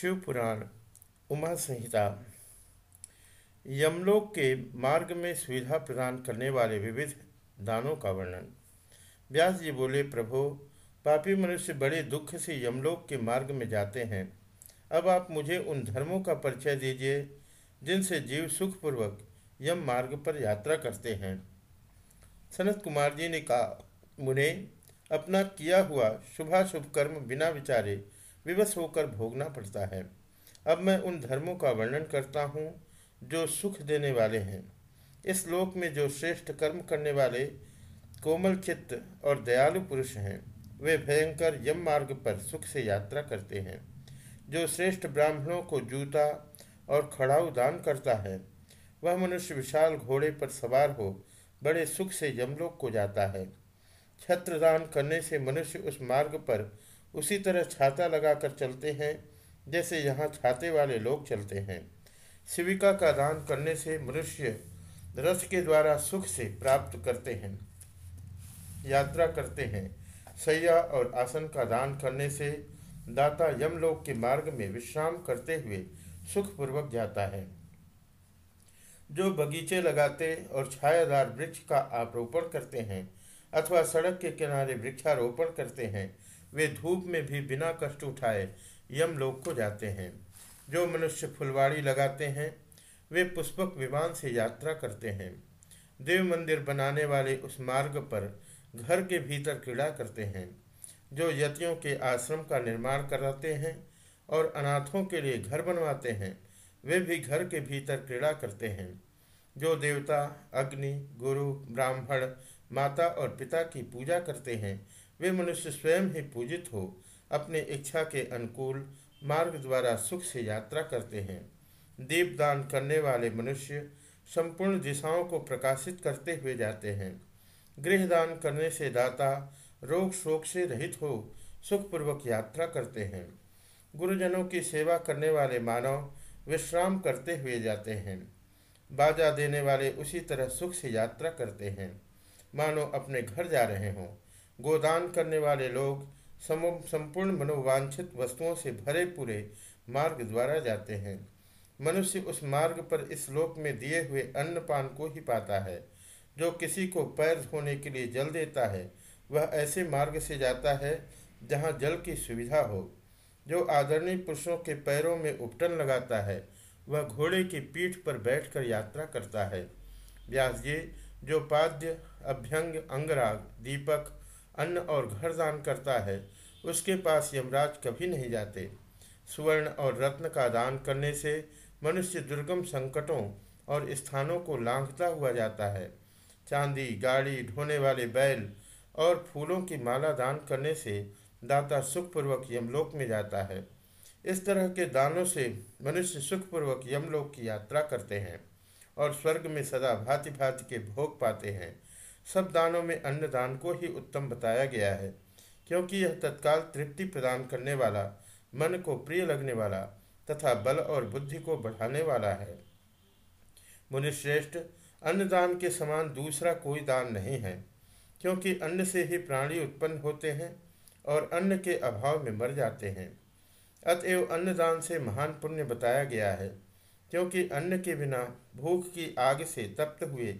शिव पुराण उमा संहिता। यमलोक के मार्ग में सुविधा प्रदान करने वाले विविध दानों का वर्णन। व्यास जी बोले, प्रभो, पापी मनुष्य बड़े दुख से यमलोक के मार्ग में जाते हैं। अब आप मुझे उन धर्मों का परिचय दीजिए, जिनसे जीव सुखपूर्वक यम मार्ग पर यात्रा करते हैं। सनत कुमार जी ने कहा, मुने, अपना किया हुआ शुभाशुभ कर्म बिना विचारे विवश होकर भोगना पड़ता है। अब मैं उन धर्मों का वर्णन करता हूँ, जो सुख देने वाले हैं। इस लोक में जो श्रेष्ठ कर्म करने वाले कोमल चित्त और दयालु पुरुष हैं, वे भयंकर यम मार्ग पर सुख से यात्रा करते हैं। जो श्रेष्ठ ब्राह्मणों को जूता और खड़ाऊ दान करता है, वह मनुष्य विशाल घोड़े पर सवार हो बड़े सुख से यमलोक को जाता है। छत्रदान करने से मनुष्य उस मार्ग पर उसी तरह छाता लगाकर चलते हैं, जैसे यहाँ छाते वाले लोग चलते हैं। शिविका का दान करने से मनुष्य रस के द्वारा सुख से प्राप्त करते हैं। यात्रा करते हैं। सैया और आसन का दान करने से दाता यमलोक के मार्ग में विश्राम करते हुए सुखपूर्वक जाता है। जो बगीचे लगाते और छायादार वृक्ष का आरोपण करते हैं अथवा सड़क के किनारे वृक्षारोपण करते हैं वे धूप में भी बिना कष्ट उठाए यम लोक को जाते हैं। जो मनुष्य फुलवाड़ी लगाते हैं, वे पुष्पक विमान से यात्रा करते हैं। देव मंदिर बनाने वाले उस मार्ग पर घर के भीतर क्रीड़ा करते हैं, जो यतियों के आश्रम का निर्माण कराते हैं और अनाथों के लिए घर बनवाते हैं। वे भी घर के भीतर क्रीड़ा करते हैं, जो देवता, अग्नि, गुरु, ब्राह्मण, माता और पिता की पूजा करते हैं वे मनुष्य स्वयं ही पूजित हो, अपने इच्छा के अनुकूल मार्ग द्वारा सुख से यात्रा करते हैं। दीपदान करने वाले मनुष्य संपूर्ण दिशाओं को प्रकाशित करते हुए जाते हैं। गृहदान करने से दाता रोग शोक से रहित हो, सुखपूर्वक यात्रा करते हैं। गुरुजनों की सेवा करने वाले मानव विश्राम करते हुए जाते हैं। बाजा देने वाले उसी तरह सुख से यात्रा करते हैं। मानो अपने घर जा रहे हों गोदान करने वाले लोग संपूर्ण मनोवांछित वस्तुओं से भरे पूरे मार्ग द्वारा जाते हैं। मनुष्य उस मार्ग पर इस लोक में दिए हुए अन्न पान को ही पाता है। जो किसी को पैर धोने के लिए जल देता है, वह ऐसे मार्ग से जाता है जहाँ जल की सुविधा हो। जो आदरणीय पुरुषों के पैरों में उपटन लगाता है, वह घोड़े की पीठ पर बैठकर यात्रा करता है। व्यास जी, जो पाद्य, अभ्यंग, अंगराग, दीपक अन्न और घर दान करता है, उसके पास यमराज कभी नहीं जाते। सुवर्ण और रत्न का दान करने से मनुष्य दुर्गम संकटों और स्थानों को लांघता हुआ जाता है। चांदी, गाड़ी, ढोने वाले बैल और फूलों की माला दान करने से दाता सुखपूर्वक यमलोक में जाता है। इस तरह के दानों से मनुष्य सुखपूर्वक यमलोक की यात्रा करते हैं और स्वर्ग में सदा भांति भांति के भोग पाते हैं। सब दानों में अन्न दान को ही उत्तम बताया गया है, क्योंकि यह तत्काल तृप्ति प्रदान करने वाला, मन को प्रिय लगने वाला, तथा बल और बुद्धि को बढ़ाने वाला है। मुनिश्रेष्ठ, अन्नदान के समान दूसरा कोई दान नहीं है, क्योंकि अन्न से ही प्राणी उत्पन्न होते हैं और अन्न के अभाव में मर जाते हैं। अतएव अन्नदान से महान पुण्य बताया गया है, क्योंकि अन्न के बिना भूख की आग से तप्त हुए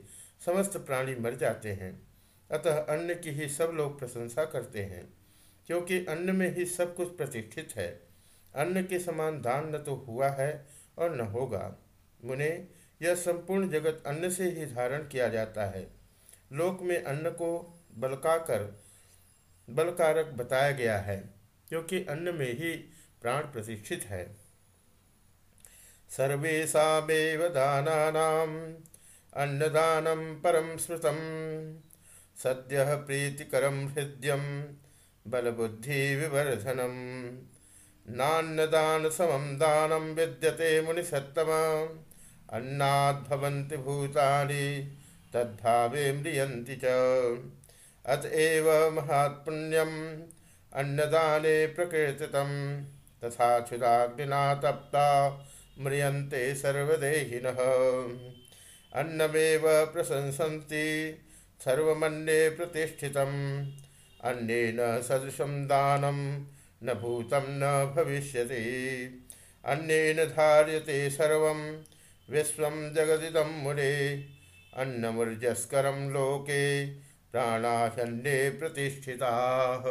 समस्त प्राणी मर जाते हैं। अतः अन्न की ही सब लोग प्रशंसा करते हैं, क्योंकि अन्न में ही सब कुछ प्रतिष्ठित है। अन्न के समान दान न तो हुआ है और न होगा। मुने, यह संपूर्ण जगत अन्न से ही धारण किया जाता है। लोक में अन्न को बलकाकर, बलकारक बताया गया है, क्योंकि अन्न में ही प्राण प्रतिष्ठित है। सर्वेषामेव दानानाम् अन्नदानं परं स्मृतं। सद्यः प्रीतिकरं हृद्यं बलबुद्धिविवर्धनम् नान्नदानसमं दानं विद्यते मुनिसत्तम। अन्नाद्भवन्ति भूतानि, तद्भावे म्रियन्ति च। अत एव महात्पुण्यम्, अन्नदाने प्रकीर्तितं तथा क्षुदाग्निना तप्ता, म्रियन्ते सर्वदेहिनः। अन्नमेव प्रशंसन्ति, सर्वमन्ये प्रतिष्ठितम्। अन्येन सदृशं दानं, न भूतं न भविष्यति। अन्येन धार्यते सर्वं, विश्वं जगदिदं मुने। अन्नमुर्जस्करं लोके प्राणाह्यन्ये प्रतिष्ठिताः।